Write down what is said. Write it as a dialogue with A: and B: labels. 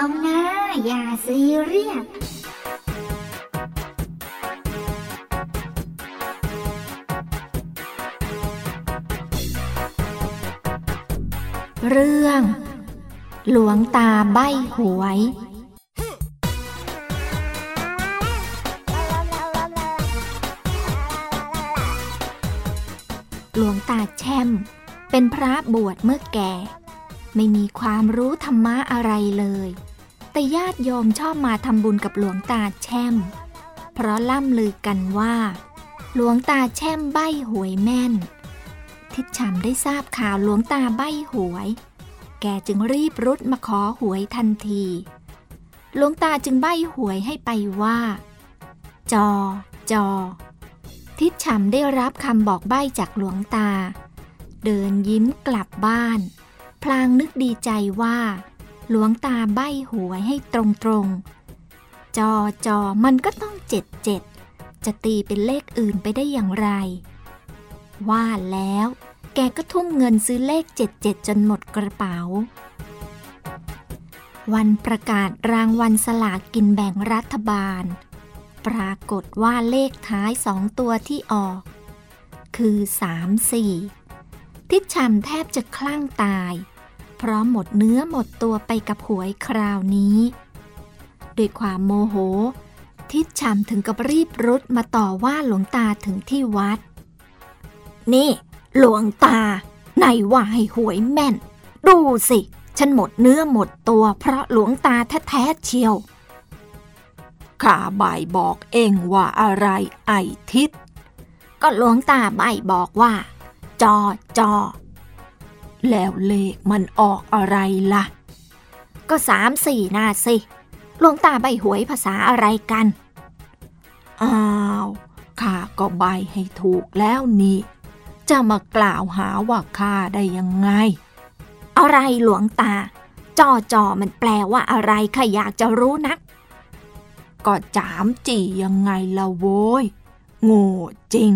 A: อย่าซีเรียส
B: เรื่อง หลวงตาใบหวย หลวงตาแช่ม เป็นพระบวชเมื่อแก่ ไม่มีความรู้ธรรมะอะไรเลย แต่ญาติโยมชอบมาทำบุญกับหลวงตาแช่ม เพราะล่ำลือกันว่า หลวงตาแช่มใบหวยแม่น ทิดฉำได้ทราบข่าวหลวงตาใบหวย แกจึงรีบรุดมาขอหวยทันที หลวงตาจึงใบหวยให้ไปว่า จอ จอ ทิดฉำได้รับคำบอกใบ้จากหลวงตา เดินยิ้มกลับบ้าน พลางนึกดีใจว่า หลวงตาใบหวยให้ตรงๆ จอจอมันก็ต้องเจ็ดเจ็ดจะตีเป็นเลขอื่นไปได้อย่างไร ว่าแล้ว แกก็ทุ่มเงินซื้อเลขเจ็ดเจ็ดจนหมดกระเป๋า วันประกาศรางวัลสลากกินแบ่งรัฐบาล ปรากฏว่าเลขท้ายสองตัวที่ออก คือสามสี่ทิดชำแทบจะคลั่งตาย พราะหมดเนื้อหมดตัวไปกับหวยคราวนี้ ด้วยความโมโห ทิดชำถึงกับรีบรุดมาต่อว่าหลวงตาถึงที่วัด นี่ หลวงตาไหนว่าให้หวยแม่น ดูสิ ฉันหมดเนื้อหมดตัวเพราะหลวงตาแท้ๆเชียว
C: ข้าบ่ายบอกเองว่าอะไรไอทิศ
B: ก็หลวงตาใบบอกว่า จอจอ
C: แล้วเลขมันออกอะไรล่ะ
B: ก็สามสี่นาสิหลวงตาใบหวยภาษาอะไรกัน
C: อ้าวข้าก็ใบให้ถูกแล้วนี่ จะมากล่าวหาว่าข้าได้ยังไง
B: อะไรหลวงตาจอจอมันแปลว่าอะไรข้าอยากจะรู้นัก
C: ก็จามจียังไงละโว้ยโง่จริง